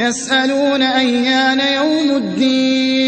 يَسْأَلُونَ أَيَّانَ يَوْمُ الدِّينِ.